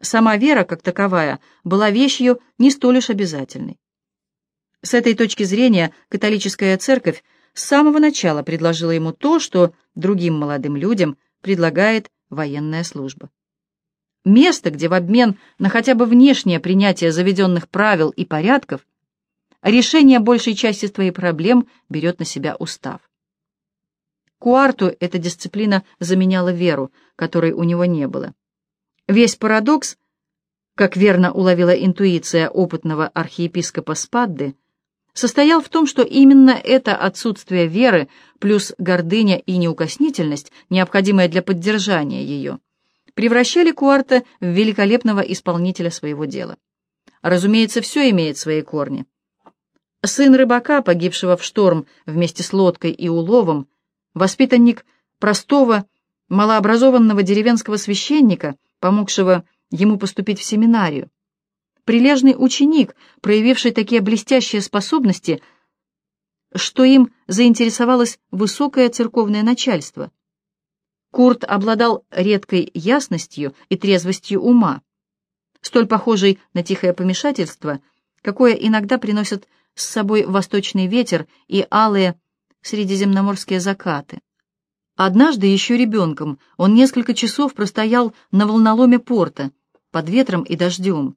Сама вера, как таковая, была вещью не столь уж обязательной. С этой точки зрения католическая церковь с самого начала предложила ему то, что другим молодым людям предлагает военная служба. Место, где в обмен на хотя бы внешнее принятие заведенных правил и порядков решение большей части твоих проблем берет на себя устав. Куарту эта дисциплина заменяла веру, которой у него не было. Весь парадокс, как верно уловила интуиция опытного архиепископа Спадды, состоял в том, что именно это отсутствие веры плюс гордыня и неукоснительность, необходимая для поддержания ее, превращали Куарта в великолепного исполнителя своего дела. Разумеется, все имеет свои корни. Сын рыбака, погибшего в шторм вместе с лодкой и уловом, воспитанник простого, малообразованного деревенского священника, помогшего ему поступить в семинарию, прилежный ученик, проявивший такие блестящие способности, что им заинтересовалось высокое церковное начальство. Курт обладал редкой ясностью и трезвостью ума, столь похожей на тихое помешательство, какое иногда приносят с собой восточный ветер и алые средиземноморские закаты. Однажды, еще ребенком, он несколько часов простоял на волноломе порта, под ветром и дождем,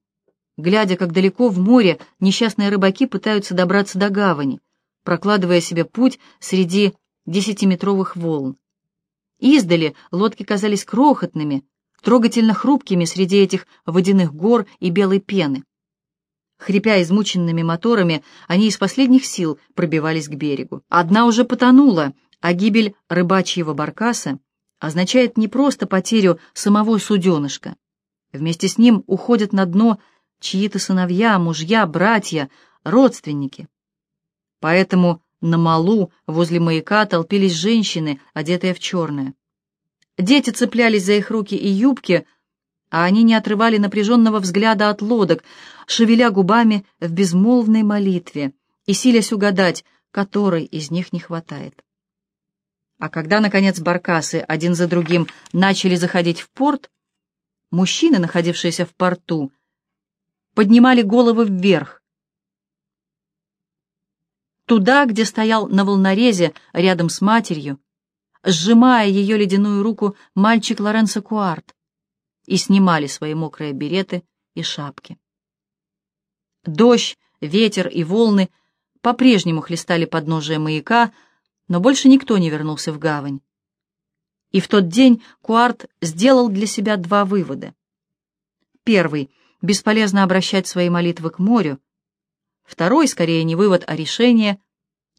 глядя, как далеко в море несчастные рыбаки пытаются добраться до гавани, прокладывая себе путь среди десятиметровых волн. Издали лодки казались крохотными, трогательно хрупкими среди этих водяных гор и белой пены. Хрипя измученными моторами, они из последних сил пробивались к берегу. Одна уже потонула, а гибель рыбачьего баркаса означает не просто потерю самого суденышка. Вместе с ним уходят на дно чьи-то сыновья, мужья, братья, родственники. Поэтому на малу возле маяка толпились женщины, одетые в черное. Дети цеплялись за их руки и юбки, а они не отрывали напряженного взгляда от лодок, шевеля губами в безмолвной молитве и силясь угадать, которой из них не хватает. А когда, наконец, баркасы один за другим начали заходить в порт, мужчины, находившиеся в порту, поднимали головы вверх, туда, где стоял на волнорезе рядом с матерью, сжимая ее ледяную руку мальчик Лоренцо Куарт, и снимали свои мокрые береты и шапки. Дождь, ветер и волны по-прежнему хлестали подножие маяка, но больше никто не вернулся в гавань. И в тот день Куарт сделал для себя два вывода. Первый — бесполезно обращать свои молитвы к морю. Второй, скорее, не вывод, а решение.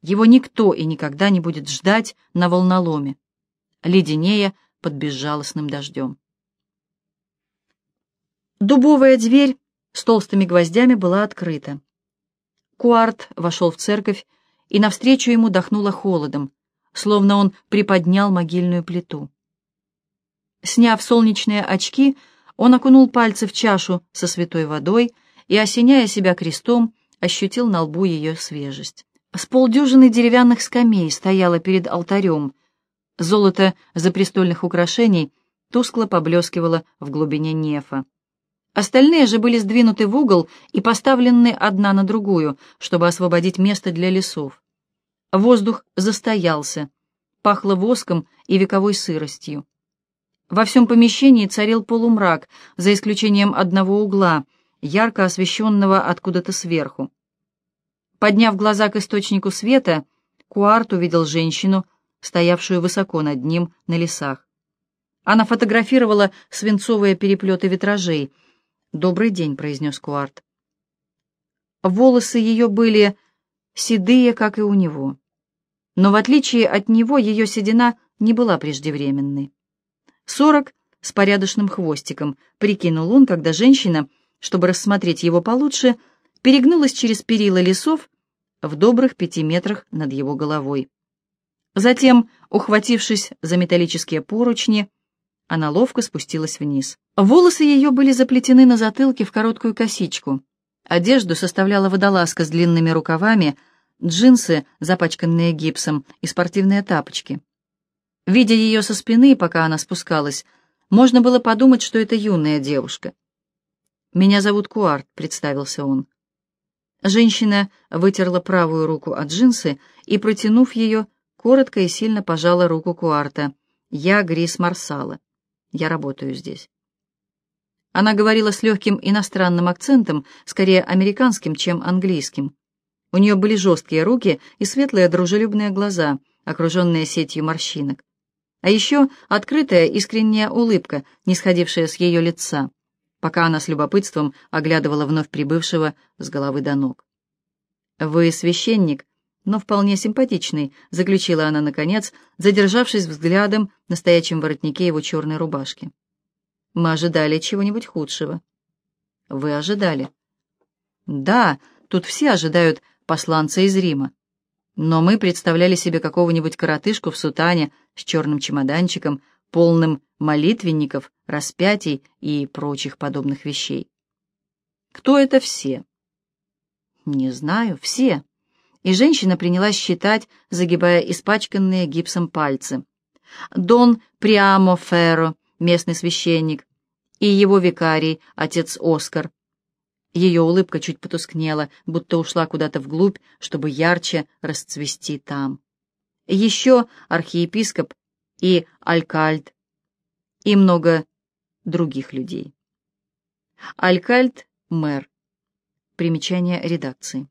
Его никто и никогда не будет ждать на волноломе, леденея под безжалостным дождем. Дубовая дверь с толстыми гвоздями была открыта. Куарт вошел в церковь, и навстречу ему дохнуло холодом, словно он приподнял могильную плиту. Сняв солнечные очки, он окунул пальцы в чашу со святой водой и, осеняя себя крестом, ощутил на лбу ее свежесть. С полдюжины деревянных скамей стояло перед алтарем. Золото запрестольных украшений тускло поблескивало в глубине нефа. Остальные же были сдвинуты в угол и поставлены одна на другую, чтобы освободить место для лесов. Воздух застоялся, пахло воском и вековой сыростью. Во всем помещении царил полумрак, за исключением одного угла, ярко освещенного откуда-то сверху. Подняв глаза к источнику света, Куарт увидел женщину, стоявшую высоко над ним на лесах. Она фотографировала свинцовые переплеты витражей — «Добрый день», — произнес Куарт. Волосы ее были седые, как и у него. Но в отличие от него ее седина не была преждевременной. Сорок с порядочным хвостиком, прикинул он, когда женщина, чтобы рассмотреть его получше, перегнулась через перила лесов в добрых пяти метрах над его головой. Затем, ухватившись за металлические поручни, она ловко спустилась вниз. Волосы ее были заплетены на затылке в короткую косичку. Одежду составляла водолазка с длинными рукавами, джинсы, запачканные гипсом, и спортивные тапочки. Видя ее со спины, пока она спускалась, можно было подумать, что это юная девушка. «Меня зовут Куарт», — представился он. Женщина вытерла правую руку от джинсы и, протянув ее, коротко и сильно пожала руку Куарта. «Я Грис Марсала. Я работаю здесь». Она говорила с легким иностранным акцентом, скорее американским, чем английским. У нее были жесткие руки и светлые дружелюбные глаза, окруженные сетью морщинок. А еще открытая искренняя улыбка, не сходившая с ее лица, пока она с любопытством оглядывала вновь прибывшего с головы до ног. «Вы священник, но вполне симпатичный», — заключила она, наконец, задержавшись взглядом на стоячем воротнике его черной рубашки. «Мы ожидали чего-нибудь худшего». «Вы ожидали?» «Да, тут все ожидают посланца из Рима. Но мы представляли себе какого-нибудь коротышку в сутане с черным чемоданчиком, полным молитвенников, распятий и прочих подобных вещей. Кто это все? Не знаю, все. И женщина принялась считать, загибая испачканные гипсом пальцы. Дон Приамо Ферро, местный священник, и его викарий, отец Оскар, ее улыбка чуть потускнела, будто ушла куда-то вглубь, чтобы ярче расцвести там. Еще архиепископ и алькальд, и много других людей. Алькальд — мэр. Примечание редакции.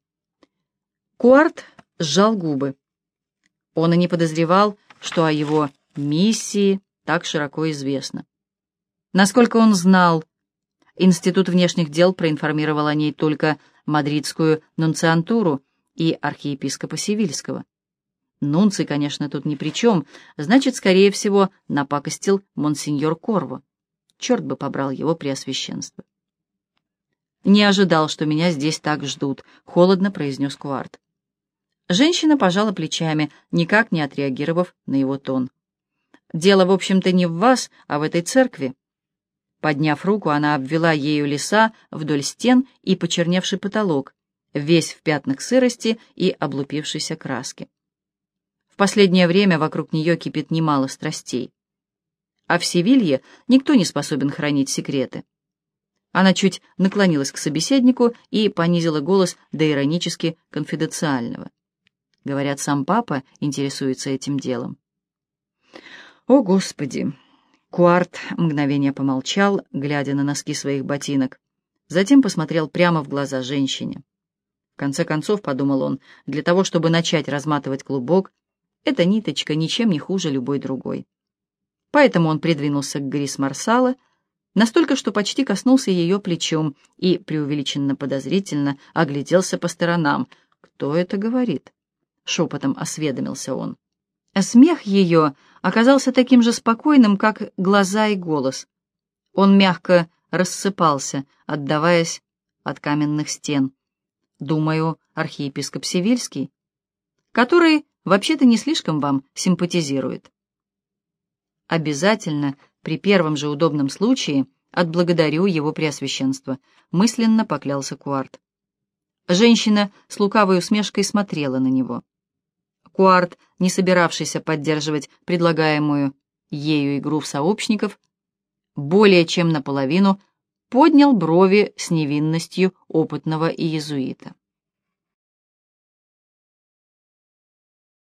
Куарт сжал губы. Он и не подозревал, что о его миссии так широко известно. Насколько он знал, Институт внешних дел проинформировал о ней только мадридскую нунциантуру и архиепископа Севильского. Нунций, конечно, тут ни при чем, значит, скорее всего, напакостил монсеньор Корво. Черт бы побрал его преосвященство. «Не ожидал, что меня здесь так ждут», — холодно произнес Куарт. Женщина пожала плечами, никак не отреагировав на его тон. «Дело, в общем-то, не в вас, а в этой церкви. Подняв руку, она обвела ею леса вдоль стен и почерневший потолок, весь в пятнах сырости и облупившейся краски. В последнее время вокруг нее кипит немало страстей. А в Севилье никто не способен хранить секреты. Она чуть наклонилась к собеседнику и понизила голос до иронически конфиденциального. Говорят, сам папа интересуется этим делом. «О, Господи!» Куарт мгновение помолчал, глядя на носки своих ботинок. Затем посмотрел прямо в глаза женщине. В конце концов, подумал он, для того, чтобы начать разматывать клубок, эта ниточка ничем не хуже любой другой. Поэтому он придвинулся к Грис Марсала, настолько, что почти коснулся ее плечом и, преувеличенно подозрительно, огляделся по сторонам. «Кто это говорит?» — шепотом осведомился он. Смех ее оказался таким же спокойным, как глаза и голос. Он мягко рассыпался, отдаваясь от каменных стен. Думаю, архиепископ Севильский, который вообще-то не слишком вам симпатизирует. Обязательно, при первом же удобном случае, отблагодарю его преосвященство, мысленно поклялся Куарт. Женщина с лукавой усмешкой смотрела на него. Куарт, не собиравшийся поддерживать предлагаемую ею игру в сообщников, более чем наполовину поднял брови с невинностью опытного иезуита.